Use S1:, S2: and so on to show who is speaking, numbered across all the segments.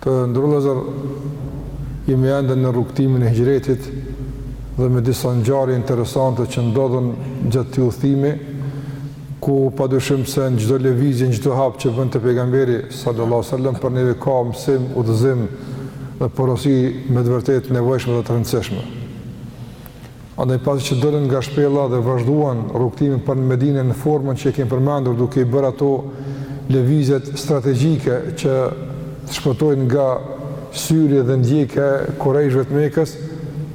S1: Të nderuar vëllezër, jemi ende në rrugëtimin e Hixhretit dhe me disa ngjarje interesante që ndodhën gjatë këtij udhëtimi, ku padyshim se në çdo lëvizje, në çdo hap që bënte pejgamberi sallallahu alejhi dhe sellem për neve ka mësim, udhëzim dhe porosi me të vërtetë të nevojshme dhe të rëndësishme. Andaj pasi që dolën nga shpella dhe vazhduan rrugëtimin për në Medinë në formën që e kemi përmendur duke i bërë ato lëvizjet strategjike që të shpëtojnë nga syri dhe ndjekja e Kurajshëve të Mekës,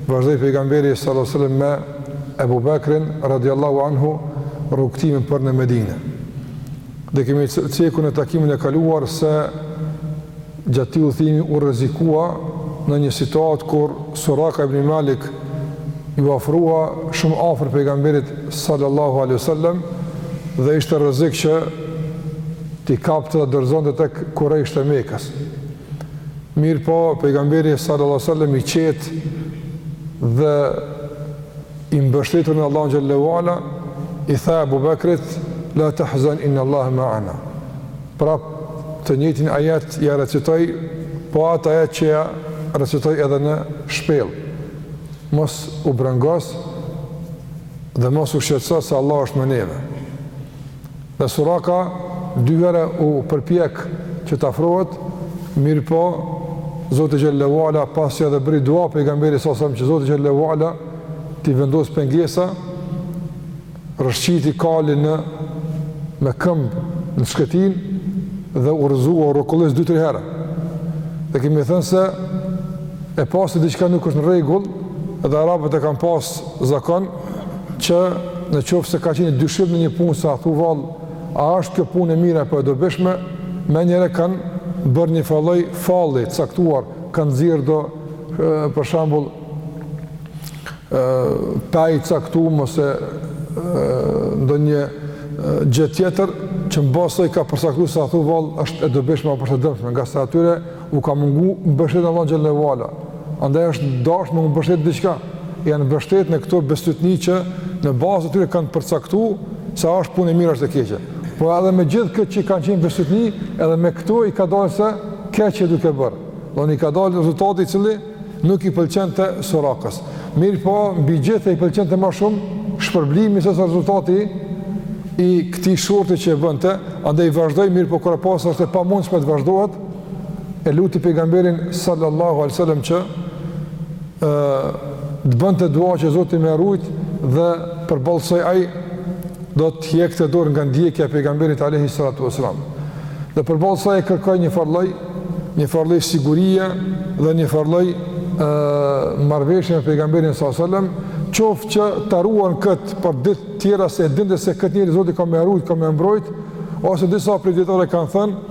S1: vazhdoi pejgamberi sallallahu alejhi ve sellem me Ebu Bekrin radiallahu anhu rrugëtimin për në Medinë. Dhe kemi cekur në takimin e kaluar se gjatë atij udhëtimi u rrezikua në një situatë kur Suraka ibn Malik iu afrua shumë afër pejgamberit sallallahu alaihi wasallam dhe ishte rrezik që t'i kapte dhe dorëzonte tek kurajshët e Mekës. Mirëpo pejgamberi sallallahu alaihi wasallam i qetë dhe I mbështetur në Allahun xhelle ve ala, i tha Abu Bakrit, "La tahzan inna Allaha ma'ana." Pra të njëjtin ajet ja recitoi, po atë ajet që ja recitoi edhe në shpellë. Mos u brengos dhe mos u shqetëso se Allah është me neve. Dhe Suraka dy herë u përpjek që t'afrohet, mirëpo Zoti xhelle ve ala pasi që edhe bëri dua pejgamberi sallallahu alajhi wasallam që Zoti xhelle ve ala t'i vendos pengesa, rrëshqiti kali me këmbë në shkretëtirë dhe u rrëzua u rrokullis dy tre herë. Dhe kemi thënë se e pa se diçka nuk është në rregull dhe arabët e kanë pas zakon që në qofë se ka qenë në dyshim ndonjë punë se a thu vallë, a është kjo punë e mirë apo e dobishme, menjëherë kanë bërë një farë lloj falli të caktuar, kanë nxjerrë do, për shembull, pe i caktum ose ndonjë gjë tjetër, që në bazë saj ka përcaktu se a thu vallë, është e dobishme, apo është e dëmshme, ngase atyre, U ka mungu mbështetja n'Allahun xhelle ve ala. Andaj është dashtë m'u mbështet diçka. Janë mbështet në këto besytni që në bazë të tyre kanë përcaktuar se a është punë e mirë apo e keqe. Po edhe me gjithë këtë që kanë qenë besytni, edhe me këto i ka dalë se keq je duke bërë. Do i ka dalë rezultati i cili nuk i pëlqente Sorakës. Mirëpo, megjithatë i pëlqente ma shumë shpërblimi sesa rezultati i këtij shorti që e bënte, andaj vazhdoi mirëpo kur pa se është e pamundshme të vazhdohet, e luti pejgamberin sallallahu alaihi wasallam që ë të bënte dua që Zoti me e rujt dhe përballsoj ai do të jekte dorë nga ndjekja e pejgamberit alaihi salatu wasallam. Dhe përballsoj ai kërkoj një farlloj, një farlloj sigurie dhe një farlloj ë marrveshje me pejgamberin sallallahu alaihi wasallam, qoftë që ta ruan kët për ditë tjera se e dinte se kët njeri Zoti ka me e rujt, ka me mbrojt, ose disa prej dijetarëve kanë thënë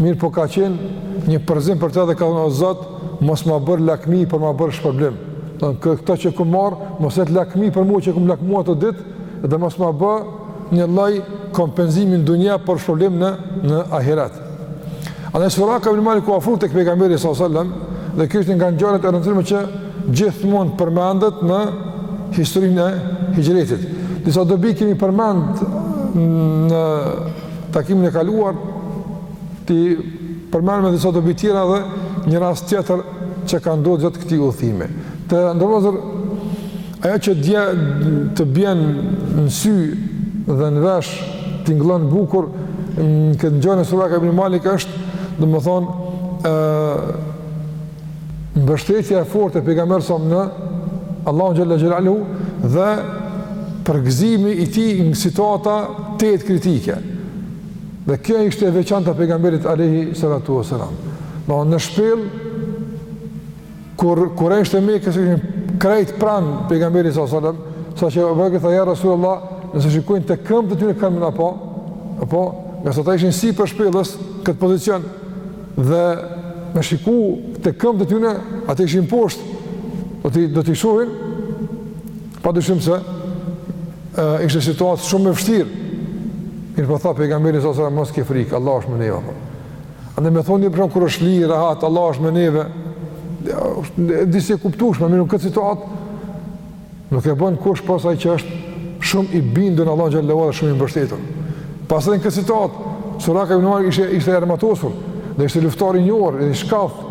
S1: Mirëpo ka qenë një përgëzim për të dhe ka thonë, o Zot, mos ma bërë lakmi, por ma bërë shpërblim. Dhe në këto që kam marrë, mos jetë lakmi për mu që kam lakmu atë ditë, dhe mos ma bërë një lloj kompenzimi n'dunja por shpërblim në, në ahiret. Andaj Suraka ibn Malik u afru tek pejgamberi s.a.s. dhe kjo është një nga ngjarjet e rëndësishme që gjithmonë përmendet në historinë e hixhretit. Disa dobi kemi përmendë në takimin e kaluar t'i përmendim edhe disa dobi tjera dhe një rast tjetër që ka ndodhur gjatë këtij udhëtimi. Të nderuar ajo që dje të bjen në sy dhe në vesh tingëllon bukur në këtë ngjarje e Suraka ibn Malik është, domethënë, ë mbështetja e fortë e pejgamberit s.a.s. në Allahu xhalla xhelalu dhe përgëzimi i tij në situata tejet kritike. Dhe kjo ishte e veçanta e pejgamberit alayhi salatu wasalam. O në shpellë kur kur ishte mekasit ishin krejt pran pejgamberit sa sallam, saqë Ebu Bekri tha ja rasulullah, nëse shikojnë te këmbët e tyne kanë me na pa, apo, ngase ata ishin sipër shpellës këtë pozicion, dhe me shiku te këmbët e tyne, ata ishin poshtë, do t'i, do t'i shohin, pa dyshim se e, ishte situatë shumë e vështirë, mirëpo tha pejgamberi s.a.s., mos ke frikë, Allah është me neve, po. Andaj me thonë një person, kur është lirë, rahat, Allah është me neve, disi e kuptushme, mirëpo në këtë situatë, Nuk e bën kush pos atij që është shumë i bindur në Allahun xhelle ve ala shumë i mbështetur. Pastaj në këtë situatë, Suraka ibn Malik ishte i armatosur, dhe ishte luftar i njohur, i shkathët.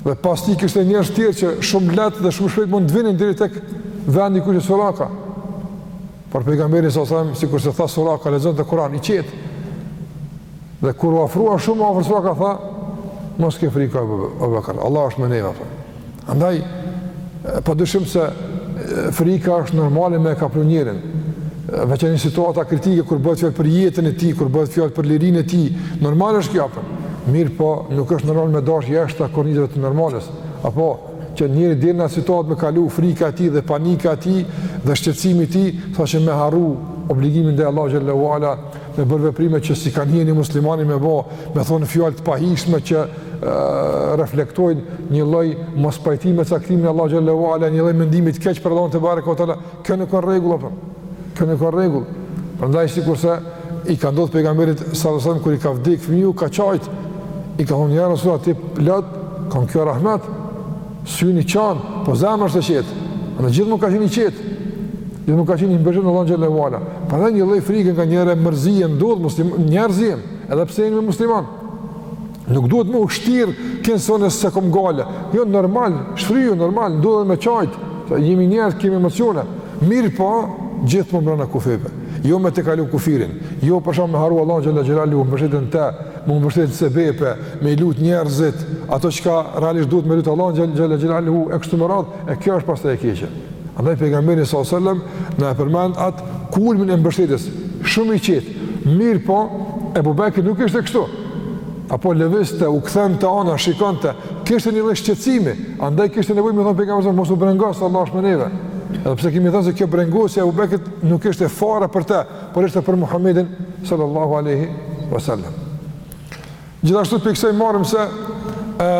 S1: Dhe pas tij kishte njerëz të tjerë që shumë lehtë dhe shumë shpejt mund të vinin deri tek vendi ku ishte Suraka. Por pejgamberi s.a.s. sikurse tha Suraka lexonte Kur'an i qetë. Dhe kur u afrua shumë afër Suraka tha mos ke frikë o Abu Bakr, Allah është me neve, po. Andaj pa dyshim se frika është normale me kaplu njerin. Veçan në situata kritike kur bëhet fjalë për jetën e tij, kur bëhet fjalë për lirinë e tij, normal është kjo apo. Mirëpo, nuk është normal me dalë jashta kornizave të normales. Apo që njeri deri në situatë me kalu frika e tij dhe panika e tij dhe shqetësimi i tij, saqë me harru obligimin ndaj Allahu xhallahu ala, me bërë veprime që s'i kanë hije ni muslimani me bo, me thonë fjalë të pahijshme që reflektojnë një lloj mospajtimi me caktimin e Allahu xhallahu ala, një lloj mendimi të keq për Allahun tebareke ve teala Kjo n'ka rregull apo? Kjo n'ka rregull. Prandaj sikurse i ka ndodhur pejgamberit sallallahu alajhi wasallam kur i ka vdek fëmiu ka qajt. I ka thonë ja Rasulullah ti po qan? Ka thonë kjo rahmet. Syni qan, po zemra është e qetë. Gjithmonë ka qenë i qetë. Gjithmonë ka qenë i mbështetur n'Allahun xhallahu ala. Prandaj një lloj frike nganjëherë mërzie ndodh mes njerëzve, edhe pse jemi musliman. Nuk duhet me u shti kinse s'e kom gajle. Jo, normal, shfriju, normal, ndodh edhe me qajtë. Jemi njerëz, kemi emocione. Mirëpo, gjithmonë mrena kufijve. Jo me tejkalu kufirin. Jo për shembull me harru Allahun xhele xhelaluhu, mbështetjen n'te, m'u mbështet në sebebe, me i lutë njerëzit, ato çka realisht duhet me lutë Allahun xhele xhelaluhu, e kështu me radhë, e kjo është pastaj e keqe. Andaj pejgamberi sallallahu alajhi wasallam na e përmend atë kulmin e mbështetjes, shumë i qetë. Mirëpo, Ebu Bekri nuk ishte kështu. Apo lëviste, u kthente anash, shikonte, kishte një lloj shqetësimi, andaj kishte nevojë me i thonë pejgamberi sallallahu alajhi wasallam, mos u brengos, Allah është me neve. Edhe pse kemi thënë se kjo brengosja e Ebu Bekrit nuk ishte fare për të, por ishte për Muhammedin sallallahu alajhi wasallam. Gjithashtu prej kësaj marrim se ë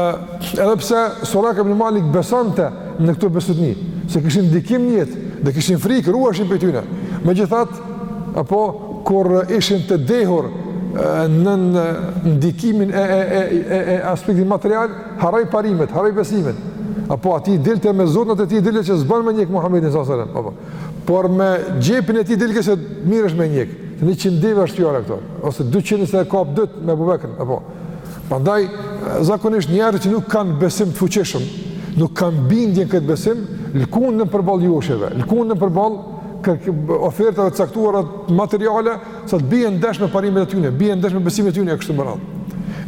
S1: edhe pse Suraka ibn Malik besonte në këto besytni, se kishin ndikim në jetë, dhe kishin frikë, ruheshin prej tyre. Megjithatë, apo kur ishin të dehur nën ndikimin e e e e, e aspektit material, harroi parimet, harroi besimet. Apo atij i dilte me zotnat e tij, dilte që s'bën me njek Muhamedin sallallahu alaihi wasallam. Por me xhepin e tij delke se mirë është me njek. Njëqind deve është fjala këtu, ose 200 nëse i kap dytë me Ebu Bekrin, apo. Prandaj zakonisht njerëz që nuk kanë besim të fuqishëm, nuk kanë bindje në këtë besim, lkunden përballë joshjeve, lkunden përballë ofertave të caktuara materiale Sado që bie ndesh me parimet e tyre, bie ndesh me besimet e tyre e kështu me radhë.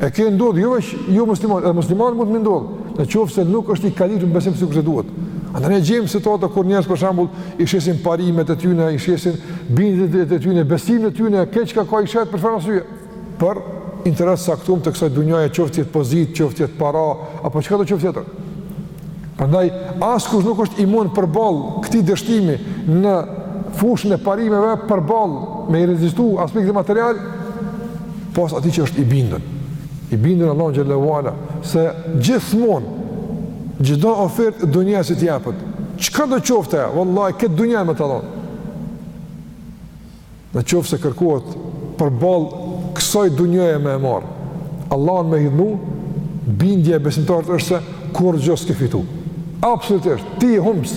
S1: E kjo ndodh jo veç jomuslimanit, edhe muslimanit mundet me i ndodh, në qoftë se nuk është i kalitur në besim sikurse duhet. Andaj ne gjejmë situata kur njerëz për shembull i shesin parimet e tyre, i shesin bindjet e tyre, besimin e tyre, krejt çka ka i shet për çfarë arsye? Për interes t'caktum të kësaj dunjaje, qoftë t'jetë pozitë, qoftë t'jetë para, apo çkado qoftë tjetër. Prandaj askush nuk është imun përballë këtij dështimi në fushën e parimeve përballë me i rezistu aspektit material, pos atij që është i bindur. I bindur n'Allahun xhallahu ala se gjithmonë çdo ofertë e dunjas që të jepet, çkado qoftë, vallahi krejt dunjanë me ta dhon. Në qoftë se kërkohet përballë kësaj dunjaje me e marr Allahun me hidhnu, bindja e besimtarit është se kurrë gjë s'ke fitu. Absolutisht, ti je humbës.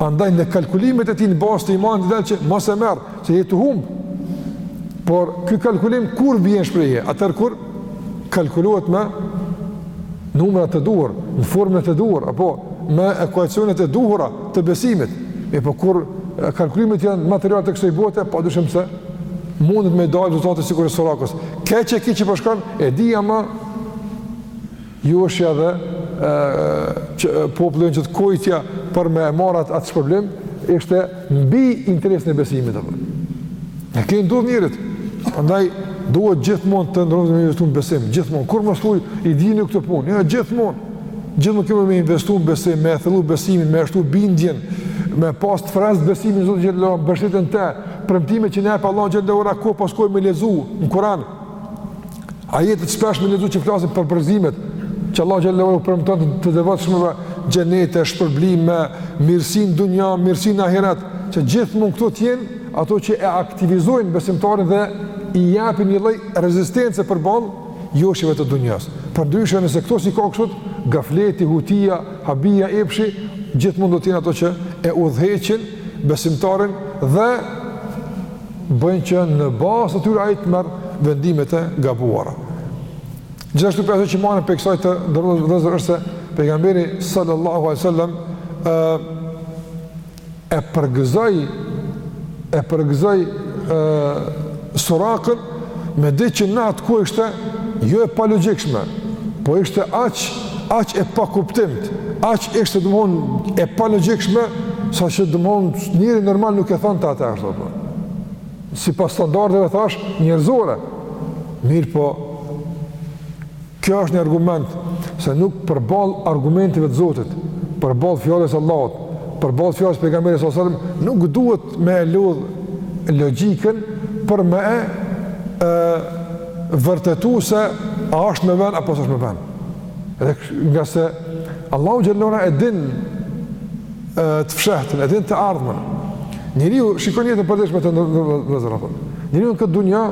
S1: Andaj në kalkulimet e tij në bazë të imanit del që mos e merr, se je tu humb. Por ky kalkulim kur vjen në shprehje? Atëherë kur kalkulohet me numrat e duhur, në formën e duhur apo me ekuacionet e duhura të besimit. E po kur kalkulimet janë materiale të kësaj bote, pa dyshim se mundet me dalë rezultate sikurse Surakës. Keq e keq që po shkon, po e di ama Joshja dhe po, pikërisht kujtja për me e marrë atë shpërblim, ishte mbi interesin e besimit. Ne këtu duhet njerit, prandaj duhet gjithmon të nderuar vëllezër me investu në besim, gjithmon, kurrë mos thuj, i dini ju këtë punë, ja, gjithmon, gjithmon kemi me investu në besim, me e thellu besimin, me e shtu bindjen, me pas të freskët besimin n'Zotin xhele ue ala, mbështetjen te premtimet që na i jep Allahu xhele ue ala, ku pas kohe me lexu në Kur'an, Ajetet shpesh me lexu që flasin për premtimet, që Allahu xhele ue ala u premton të, të devotshmëve xhenete, shpërblime, mirësi në dunja, mirësi në ahiret, që gjithmonë këto të jenë ato që e aktivizojnë besimtarin dhe i japin një lloj rezistence përballë joshjeve të dunjas. Përndryshe nëse këto s'i ka kështu, gafleti, hutia, habia, epshi, gjithmonë do të jenë ato që e udhëheqin besimtarin dhe bëjnë që në bazë të tyre ai të merr vendime të gabuara. Gjithashtu prej asaj që marrim prej kësaj të nderuar vëllezër është se pejgamberi sallallahu alaihi wasallam e përgëzoi e përgëzoi Surakën me diç që në atë kohë ishte jo e palogjikshme, po ishte aq aq e pakuptimtë, aq ishte domthon e palogjikshme, saqë domthon njeri normal nuk e thonte atë ashtu apo. Sipas standardeve thash njerëzore. Mirëpo, kjo është një argument se nuk përball argumenteve të Zotit, përball fjalës së Allahut, përball fjalës së pejgamberit sallallahu alajhi wasallam, nuk duhet me e lodh logjikën për me e, e vërtetu se a është me vend apo s'është me vend. Edhe ngase Allahu xhele ue ala e din e, të fshehtën, e din të ardhmen. Njeriu, shikoni jetën përditshme të nderuar vëllezër, njeriu në këtë dunja,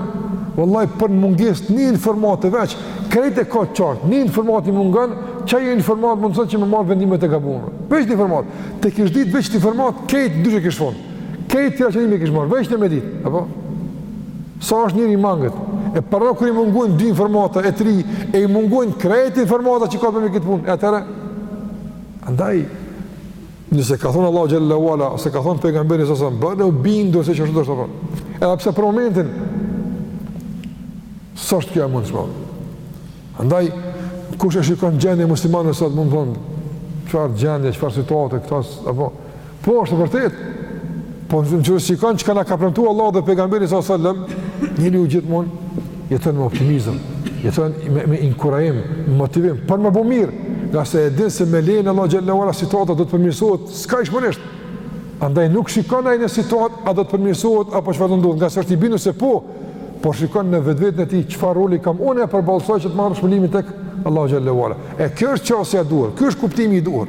S1: vallahi për mungesë të një informate veç, krejt e ka qartë, një informatë i mungan, qajo informatë mundëson që me marrë vendime të gabume. Veç një informatë, ta kish ditë veç një informatë, krejt ndryshe kish përfundu, krejt tjera vendime i kish marrë, veç një me ditë, apo? Sa është njeri i mangët? E para kur i mungojnë dy informata, e tri, e i mungojnë krejt informata që ka me këtë punë, atëherë? Andaj, nëse ka thonë Allahu xhelle ue ala, ose ka thonë pejgamberi s.a.s., bëhu i bindur se që është të është të përë. Edhe pse për momentin, së është kjo e mundë shpërë. Andaj, kush e shikon gjendjen e muslimanëve sot mund të thotë, çfarë gjendje, çfarë situate, këto, apo, Po është vërtet. Po nëse shikon çka na ka premtuar Allahu dhe pejgamberi s.a.s., njeriu gjithmonë jeton me optimizëm, jeton me me inkurajim, me motivim për me bo mirë, ngase e din se me lejen e Allahut xhelle ue ala situata do të përmirësohet skajshmërisht. Andaj nuk shikon ai në situatë a do të përmirësohet apo çfarë do ndodhë, ngase është i bindur se po, po shikon në vetveten e tij çfarë roli kam unë për ballë asaj që të marrë shpërblimin tek Allahu xhelle ue ala. E kjo është çështja e duhur, ky është kuptimi i duhur.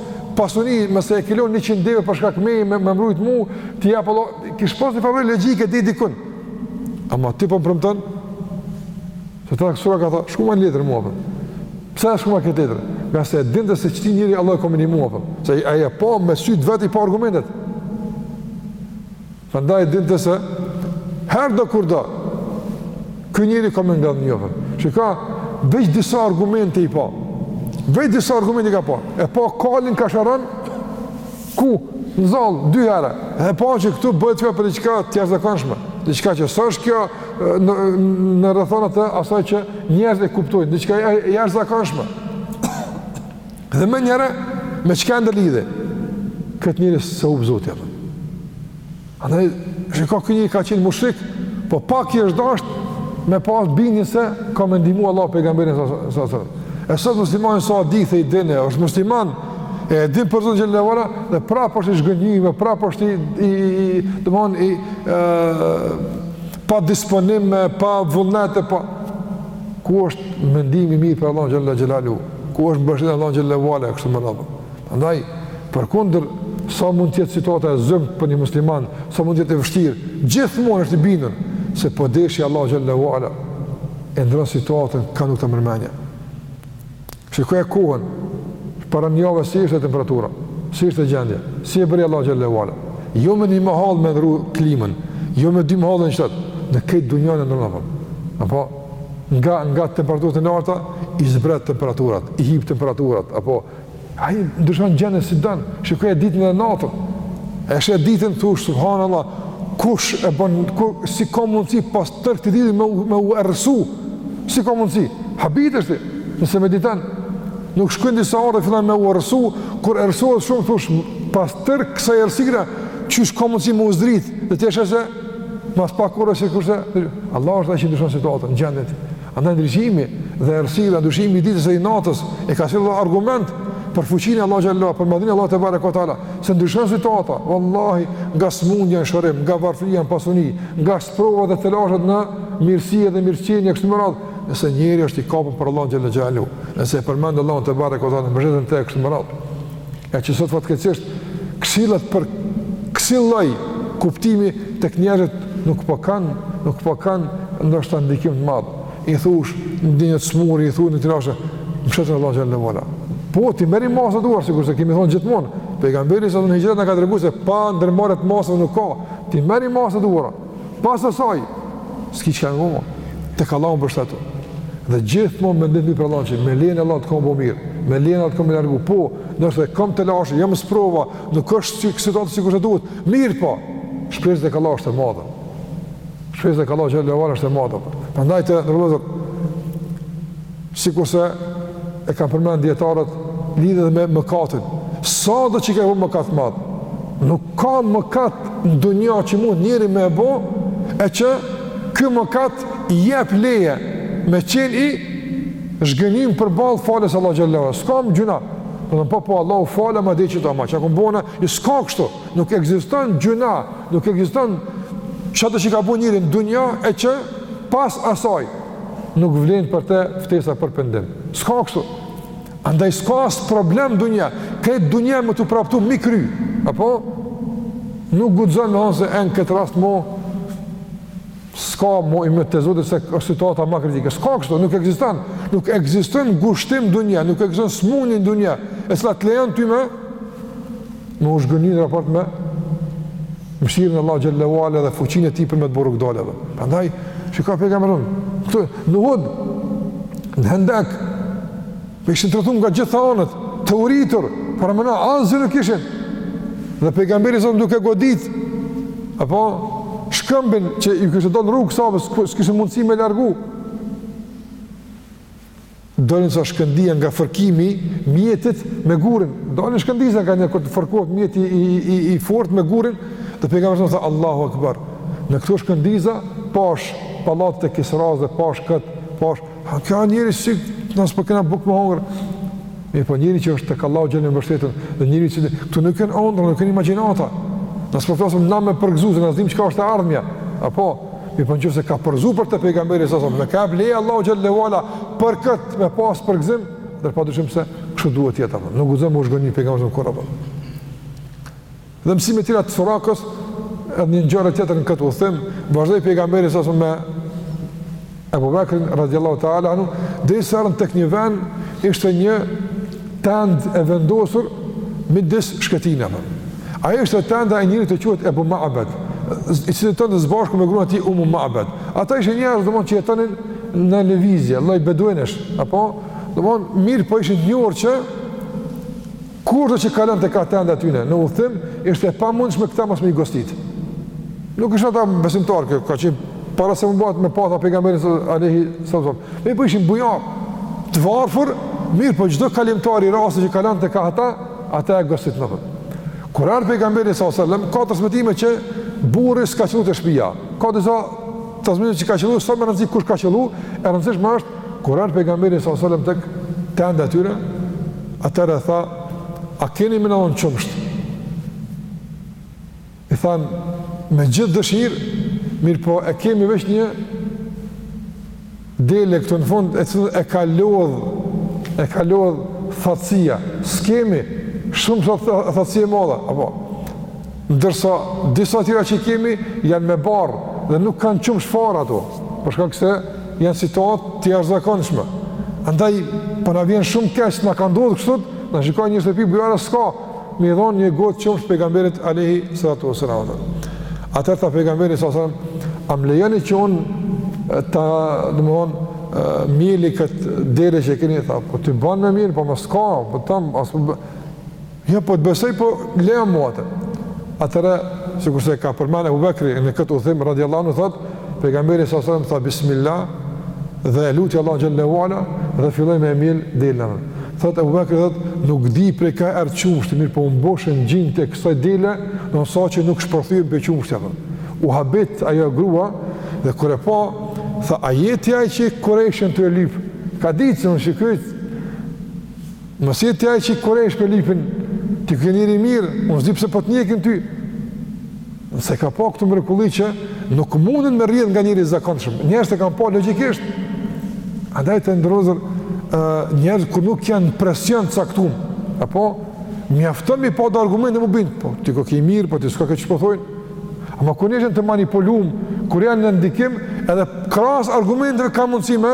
S1: pasuni, nëse i ke lon 100 deve për shkak me me më mbyt mua, t'i jap vallah, kish pas një farë logjike deri dikun. Ama ti po më premton? Se tash Suraka thotë, shkruma letër mua. Po. Pse e shkrua këtë letër? Ngase e dinte se qëti njeri Allah e komunikoi mua. Po. Se ai e pa me sy të vet i pa argumentet. Prandaj dinte se herëdokurdo ky njeri ka me ngadhënjy. Çka, veç disa argumente i pa. Veç disa argumente i ka pa. E pa kalin ka sharron, ku në zall dy herë. E pa që këtu bëhet fjala për diçka të jashtëzakonshme. Diçka që s'është kjo në në rrethana të asaj që njerëzit e kuptojnë, diçka e jashtëzakonshme. Dhe menjëherë, me çka e ndërlidhi? Këtë njeri se u prej Zotit. Edhe çka, ky njeri ka qenë mushrik, po pak i është dasht me pas bindjen se ka me ndimu Allah pejgamberin s.a.s. E sot musliman sa hadithe i din, është musliman, e din për Zotin xhelle ue ala, dhe prapë është i zhgënjym, prapë është i, i, i, të mon, i, e, pa disponim, pa vullnet, pa... Ku është mendimi i mirë për Allahun xhelle xhelle Ku është mbështetja në Allahun xhelle ue ala e kështu me radhë. Prandaj përkundër sa mund të jetë situata e zymtë për një musliman, sa mund të jetë e vështirë, gjithmonë është i bindur se po deshi Allahu xhelle ue ala e ndron situatën ka nuk ta merr menja. Shikoje kohën, para një javë si ishte temperatura, si ishte gjendja, si e bëri Allahu xhelle ue ala. Jo me një mëhallë me ndru klimën, jo me dy mëhallë, një shtet, në krejt dunjanë e ndrron. Apo nga nga temperaturat e larta i zbret temperaturat, i hip temperaturat apo ai ndryshon gjendën si don, shikoje ditën dhe natën. E sheh ditën thush subhanallahu kush e bën, si ka mundsi pas tërë këtë ditë me me u errësu. Si ka mundsi? Habitesh ti. Nëse mediton nuk shkon disa orë dhe fillon me u errësu, kur errësohet shumë thush pas tërë kësaj errësira qysh ka mundsi me u zdrit dhe ti e sheh se mas pak kohe sikurse, Allahu është ai që ndryshon situatën, gjendjet. Andaj ndryshimi dhe errësira, ndryshimi i ditës dhe i natës, e ka si argument për fuqinë e Allahut xhelle, për madhninë e Allahut tebareke ue teala, se ndryshon situata, Wallahi, nga smundja në shërim, nga varfnia në pasuni, nga sprova dhe telashet në mirësi dhe mirëqenie, e kështu me radhë, nëse njeri është i kapën për Allahun xhelle xhelaluhu, nëse e përmend Allahun tebareke ue teala, mbështetet në të e kështu me radhë. E që sot fatkeqësisht këshillat për kësilloj kuptimi tek njerëzit nuk po kanë, nuk po kanë ndoshta ndikim të madh. I thush ndonjë të smuri, i thu ti, vlla, mshtetu n'Allahun xhelle ue ala. Po ti merri masat e duhura sikurse kemi thon gjithmonë. Pejgamberi a.s. në hixhret na ka tregu se pa ndërmarrje të masave nuk ka. Ti merri masat e duhura. Pas asaj, s'ki që ka nga më, të ka lanë bështetu. Dhe gjithë më më ndihmi për lanë që me lene lanë të komë bo mirë, me lene lanë të komë lërgu, po, nështë dhe komë të lashe, jam sprova, nuk është si, situatë si kështë duhet, mirë po, shpresë dhe ka lanë është e madhe. Shpresë dhe ka lanë që e levarë është e madhe. Për ndaj të nërëzër, Sikurse e kanë përmend dietarët lidhet me mëkatin. Sado që ka bo mëkat të madh? Nuk ka mëkat në dunja që mund njeri me e bo, e që ky mëkat i jep leje me qenë i zhgënjym përballë faljes së Allahut xhelle ue ala. Se kam gjyna, dhe dhe po po Allahu fal madje çdo, ama çka kum bo, jo s'ka kështu, nuk ekziston gjyna, nuk ekziston çkado që ka bo njeri në dunja, e që pas asaj, nuk vlen për të ftesa për pendim. S'ka kështu. Andaj s'ka as problem n'dunja. Krejt dunjaja me t'u praptu mi kry. Apo? Nuk guxon me thanë se në këtë rast mo s'ka mo, i humbur je, për Zotin se është situata ma kritike. S'ka kështu, nuk ekziston. Nuk ekziston ngushtim n'dunja, nuk ekziston smunje n'dunja. E cila të lejon ty me m'u zhgënjy në raport me Mëshirën e Allahut xhelle ue ala dhe fuqinë e tij për me të bo rrugëdalje. Prandaj, shiko pejgamberin. Këtu në Uhud në hendek. Ku ishin të rrethun nga të gjitha anët, të uritur, por as me hangër nuk kishin. Dhe pejgamberi a.s. duke godit, apo, shkëmbin që ju kishte dalë në rrugë, sahabët s'kishin mundësi me e largu. Dolin ca shkëndija nga fërkimi i mjetit me gurin. Dolin shkëndiza nganjëherë kur të fërkohet mjeti i, i, i fort me gurin. Dhe pejgamberi a.s. tha Allahu Akbar. Në këto shkëndiza pashë pallatet e Kisras dhe pashë këtë. Pashë, tha, ky njeri si, na s'po kena bukë me hongër. Mirëpo njeri që është tek Allahu xhelle xhelaluhu i mbështetur dhe njeri që këtu nuk janë ondrra, nuk janë imagjinata. Na s'po flasim na me përgëzu, se na s'dim çka është e ardhmja. Apo, mirëpo nëse ka përgëzu për të pejgamberi a.s., e ka ble Allahu xhelle ue ala për kët me pas përgëzim, dhe pa dyshim se kështu duhet të jetë apo. Nuk guxon me u zhgënjy në pejgamberin kurrë. Dhe mësime të tjera të Surakës, edhe një ngjarje tjetër në këtë udhëtim, vazhdoi pejgamberi sallam me Abu Bakrin radhiyallahu ta'ala anhu, derisa erdhën tek një vend ishte një tendë e vendosur midis shkretinave. Ajo ishte tenda e njërit që quhet Abu Ma'bad, i cili jetonte së bashku me gruan e tij Umu Ma'bad. Ata ishin njerëz domon që jetonin në lëvizje, lloj beduinësh, apo domon mirëpo ishin të njohur që Kushdo që kalonte ka tenda tyne në udhëtim, ishte e pamundshme këta mos me i gostit. Nuk ishin ata besimtarë kjo ka qenë para se me u bë me e pa pejgamberin alayhi sallam. Mirëpo ishin bujarë, të varfër, mirëpo çdo kalimtar i rastit që kalonte ka ata, ata e gostitnin. Kur ardhi pejgamberi sallallahu alajhi wasallam, ka transmetime që burri s'ka qenë te shtëpia. Ka disa Transmetime që ka qëlluar s'ka me rëndësi kush ka qëlluar, e rëndësishme është kur erdhi pejgamberi sa selam tek tenda e tyre, atëra tha a keni më ndonjë qumësht? I thanë me gjithë dëshirë, mirëpo e kemi veç një Dele këtu në fund e cila e ka lodh e ka lodh thatësia. S'kemi shumë se thatësi e madhe, apo. Ndërsa disa tjera që kemi janë me barrë dhe nuk kanë qumësht fare ato, për shkak se janë situatë të jashtëzakonshme. Andaj po na vjen shumë keq, s'na ka ndodhur kështu, na shiko një shtëpi bujare s'ka, me i dhon një gotë qumësht pejgamberit alayhi salatu wasalam. Atëherë tha pejgamberi sallallahu alaihi wasallam, "A m'lejoni që un ta, domethënë, mjeli kët dele që keni tha, po ti bën me mjel, po më s'ka, po të tham s'ka Jo po të besoj, po lejoma mua atë. Atëra, sikurse ka përmend Abu Bekri në këtë udhtim radhiyallahu anhu thotë, Pejgamberi sa sa tha bismillah dhe e luti Allahu xhalla ua ala dhe filloi me e mjel delen. Thot Abu Bakri thot nuk di prej ka erdh qumshti, mirëpo u mbushën gjinjtë e kësaj dele, domon saqë nuk shpërthyen prej qumshti apo. U habit ajo grua dhe kur e pa tha a je ti ai që kurejshët të lypin. Ka ditë se un shikoj Mos je ti ai që kurejsh po e lypin, ti ke njeri i mirë, unë s'di pse po të njekin ty. Se ka pa këtë mrekulli që nuk mundet me rrjedh nga njeri i zakonshëm, njerëzit e kanë pa logjikisht. Andaj të nderuar njerëzit kur nuk janë n'presion të caktum, apo mjafton me pa një argument dhe me u bind, po ti koke i mirë, po ti s'koke siç po thojnë, po ama kur njerëzit janë të manipulum, kur janë nën ndikim, edhe krahas argumentve ka mundësi me,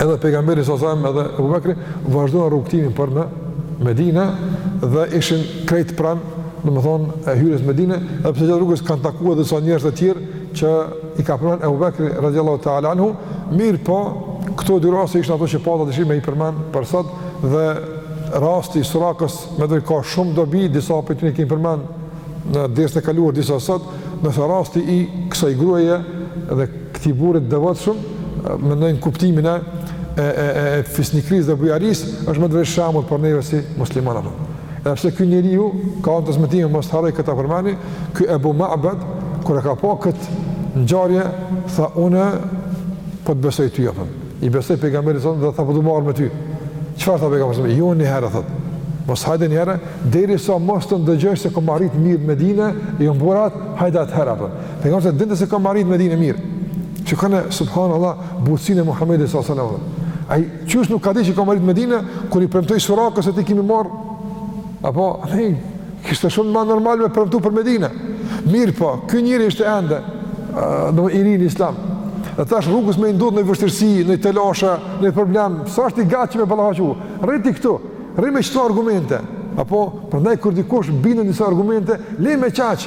S1: Edhe pejgamberi sa edhe Abu Bakri vazhduan rrugëtimin për në Medinë dhe ishin krejt pranë, domethënë e hyrjes në Medinë, edhe pse gjatë rrugës kanë takuar disa njerëz të tjerë që i ka pranë Abu Bakri radhiyallahu ta'ala anhu, mirëpo këto dy raste ishin ato që pata dëshirë me i përmend për sot dhe rasti i Surakës me të ka shumë dobi, disa prej tyne i kemi përmend në ders të kaluar disa sot, edhe rasti i kësaj grueje dhe këtij burri të devotshëm, mendoj në kuptimin e e e e e fisnikërisë dhe bujarisë, është më të vërtetë shembull për neve si muslimanë apo. Edhe pse ky njeriu ka një transmetim mos të harroj këta përmendi, ky Abu Ma'bad kur e ka pa kët ngjarje tha unë po të besoj ty apo. I besoj pejgamberit sa edhe tha po të marr me ty. Çfarë tha pejgamberi? Jo njëherë thotë. Mos hajde njëherë, derisa mos të ndëgjosh se kom arrit mirë në Medinë, i mburat, hajde atëherë apo. Pejgamberi sa dinte se ka me arrit Medinë mirë. Shikone subhanallahu butsin e Muhamedit sallallahu alaihi wasallam. Ai qysh nuk ka ditë që ka me arrit Medinë kur i premtoi Surakës se ti ki me i marr. Apo ai ishte shumë më normal me premtu për Medinë. Mirëpo, ky njeri ishte ende do i ri në islam. Dhe tash rrugës me ndodh në vështirësi, në telashe, në problem, sa është i gatshëm me ballafaqu. Rri ti këtu, rri me qëto argumente. Apo prandaj kur dikush bindën disa argumente, le me çaj,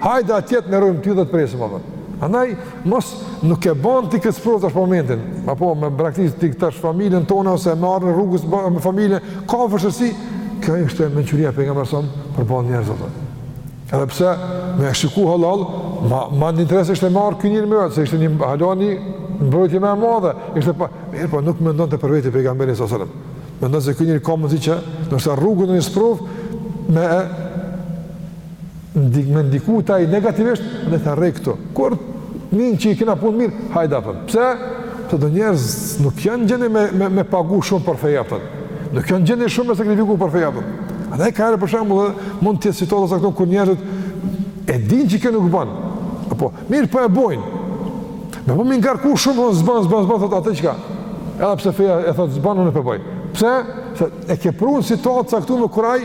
S1: Hajde atje të nerojmë ty dhe të presim atë. Andaj mos nuk e bën ti këtë sprov tash për momentin, apo me braktis ti tash familjen tënde ose me ardhë rrugës me familje, ka vështirësi, kjo është mençuria e pejgamberit sa për me i bo njerëz atë. Edhe pse me shiku halal, ma ma në interes është të marrë ky njëri me se ishte një halani mbrojtje më e madhe, ishte pa, mirëpo nuk mendonte për vete pejgamberi sa selam. Mendon se ky njëri ka mundësi që, nëse rrugën e sprov me ndik me ndiku te ai negativisht, le të rrijë këtu. Kur nin që i kena punën mirë, hajde apo. Pse? Se do njerëz nuk janë gjeni me me me pagu shumë për fe apo. Nuk janë gjeni shumë me sakrifiku për fe apo. Edhe ka herë për shembull mund të jetë situata e caktume kur njerëzit e dinë që kjo nuk bën. Apo mirëpo e bojnë. Mirëpo me i ngarku shumë, unë s'ban, s'ban, s'ban, thotë a di çka. Edhe pse feja e thotë s'ban, unë po e boj. Pse? Se e ke pru në situatë të caktume ku ai,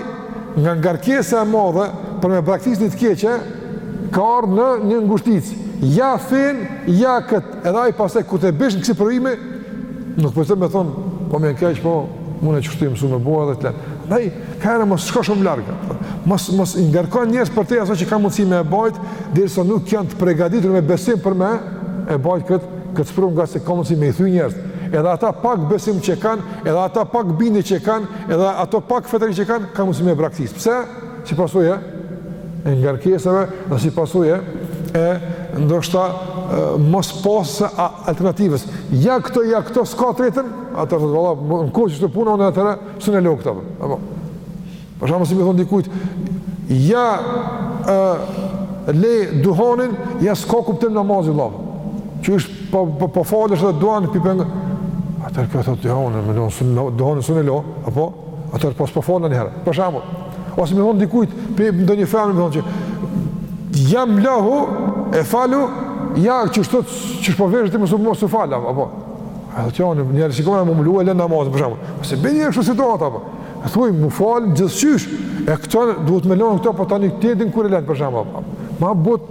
S1: Nga ngarkesa e madhe për me praktisë një të keqe, ka ardhë në një ngushtic. Ja fenë, ja këtë, edhe ai pastaj kur të bjen në kësi sprovime, nuk po du me thonë, po me në keqë, po mune që shtu mësu me boha dhe të lenë. Ndaj, kaq mos shko shumë larg, mos, mos i ngarko njerëz përtej asaj që ka mundësi me e bajtë, derisa nuk janë të pregaditur me besim për me e bajtë këtë, këtë sprovë ngase ka mundësi me i thy njerëz. Edhe ata pak besim që kanë, edhe ata pak bindje që kanë, Edhe ato pak fetari që kanë, kanë mundësi me praktiku. Pse? Si pasojë e ngarkesave dhe si pasojë e ndoshta e mospasjes alternativës. Ja këto, ja këto, s'ka të tretën, atëherë vallahi, në kohë që kjo punë, unë atëherë s'un e lë këtë. Apo. Për shembull si me i thonë dikujt, ja e le duhanin, ja s'ka kuptim namazi, vallahi. Qysh Po, po, po falesh dhe duhan pi pe... Atëherë ky thotë, ja, unë, more duhanin s'un e lo, apo? Atëherë po s'po falem njëherë, për shembull. Ose me i thonë dikujt, pe ndonjë femne, me i thonë që... Ja mbulohu e falu, ja, kështu qysh po vishesh ti mos u, mos u fal, apo? A thotë, ja, unë, njëherë si kam me u mbulu, e lë namazin, për shembull. Ose pe ndonjë kësi situatë, apo? A thuj, m'u fal gjithqysh, e këtë, duhet me e lënë këto, po tani ti e din, kur e lë, për shembull, apo? Ma bot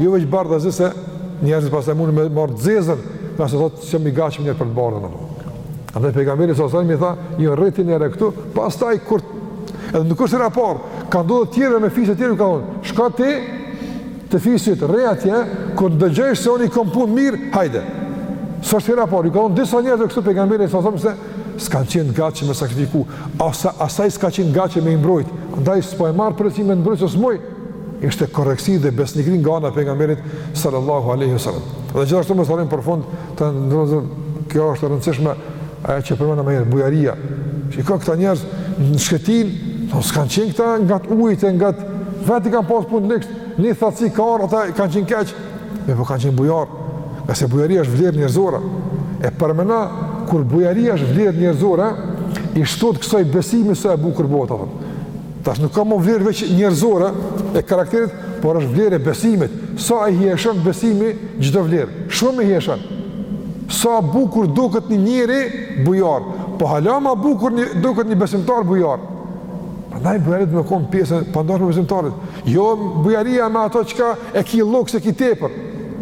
S1: Jo veç bardh' a zi se njerëzit pastaj mundin me marr të zezën, ngase thotë s'jemi gatshëm njëherë për të bardhën apo. Andaj pejgamberi salallahu alejhi ve selem i tha, jo rrini njëherë këtu, pastaj kur edhe nuk është hera e parë, ka ndodhur tjera me fise të tjera ka thonë, shko ti te fisi yt rri atje, kur dëgjon se unë i kam punët mirë, hajde. S'është hera e parë, i ka thonë disa njerëzve këtu pejgamberi salallahu alejhi ve selem se s'kan qenë gatshëm me sakrifiku, ose asaj s'ka qenë gatshëm me i mbrojt. Andaj s'po e marr përsipër mbrojtjen, s'muj. Ishte korrektësi dhe besnikëri nga ana e pejgamberit sallallahu alaihi wasallam. Dhe gjithashtu mos harrojmë për fund ndonëse kjo është e rëndësishme ajo që përmenda më herë bujaria. Shikoji këta njerëz në shkretinë, po s'kan qenë këta nga ujit e nga vadi kanë pas punë luks, ni thatsi ka ardhur ata kanë qenë keq. E po kanë qenë bujar. Ngase bujaria është vlerë njerëzore. E paramendo kur bujaria është vlerë njerëzore, i shtohet kësaj besimi sa e bukur bëhet. Tash nuk ka më vlerë veç njerëzore e karakterit, por është vlerë e besimit. Sa e hijeshon besimi çdo vlerë, shumë e hijeshon. Sa bukur duket një njeri bujar, po hala më bukur një duket një besimtar bujar. Prandaj bujaria duhet me kon pjesë e pandashme e besimtarit. Jo bujaria me ato çka e ki luks e ki tepër.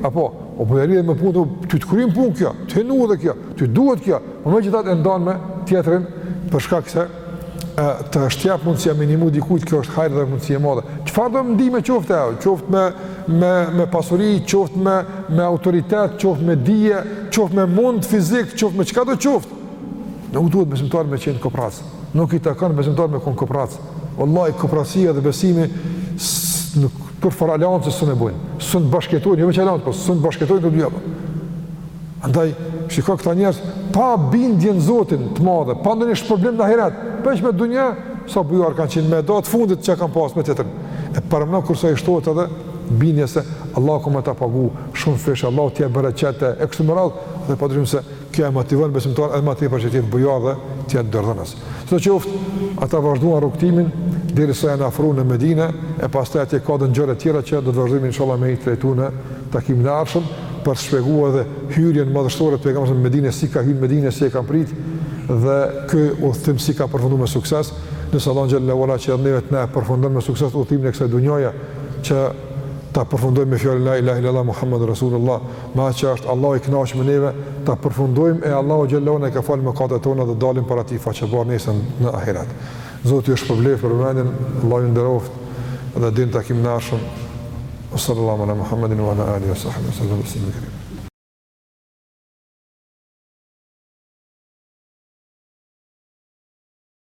S1: Apo, o bujaria me punë ty të kryn punë kjo, të hyn n'udhë kjo, t'u duhet kjo. Po megjithatë e ndan me tjetrin për shkak se të është dhënë mundësia me i ndihmu dikujt, kjo është hajër dhe mundësi e madhe. Çfarëdo ndihmë qoftë ajo, qoftë me me me pasuri, qoftë me me autoritet, qoftë me dije, qoftë me mund fizik, qoftë me çkado qoftë. Nuk duhet besimtari me qenë koprrac. Nuk i takon besimtarit me kon koprrac. Wallahi koprracia dhe besimi nuk kurrfarë aleance s'un bojnë, s'un bashkëjetojnë, jo veç aleancë, po s'un bashkëjetojnë të dyja. Andaj, shiko këta njerëz, pa bindje në Zotin e madh, pa ndonjë shpërblim në ahiret, përveç në dunja, sa sa bujarë kanë qenë me nda të fundit që kanë pasë me tjetrin. E paramendo kur kësaj i shtohet edhe bindja se Allahu ka me ta pagu shumëfish, Allahu të jep bereqete, e kështu me radhë, dhe pa dyshim se kjo e motivon besimtarin edhe ma tej për që t'jetë bujar dhe t'jetë dorëdhënës. Si do qoftë, ata vazhduan rrugëtimin deri sa janë afru në Medinë e pastaj atje ka edhe gjëra të tjera që do të vazhdojmë inshallah me i trajtu në takimin e ardhshëm për të shpjeguar edhe hyrjen madhështore të pejgamberit në Medinë si ka hyrë në Medinë si e kanë prit dhe ky udhëtim si ka përfunduar me sukses lusim Allahun xhelle ve ala që neve të na përfundon me sukses udhëtimin e kësaj dunjaje që ta përfundojmë me fjalën la ilaha illallah muhammedur rasulullah Me atë që është Allahu i kënaqur me neve, ta përfundojmë e Allahu xhelle ve ala na i ka fal mëkatet tona dhe dalim para Tij faqebardhë nesër në ahiret. Zoti ju shpërbleftë për vëmendjen, Allahu ju nderoftë dhe deri në takimin e ardhshëm. Sallallahu ala Muhammedin wa ala alihi wa sahbihi sallam taslimen kathira.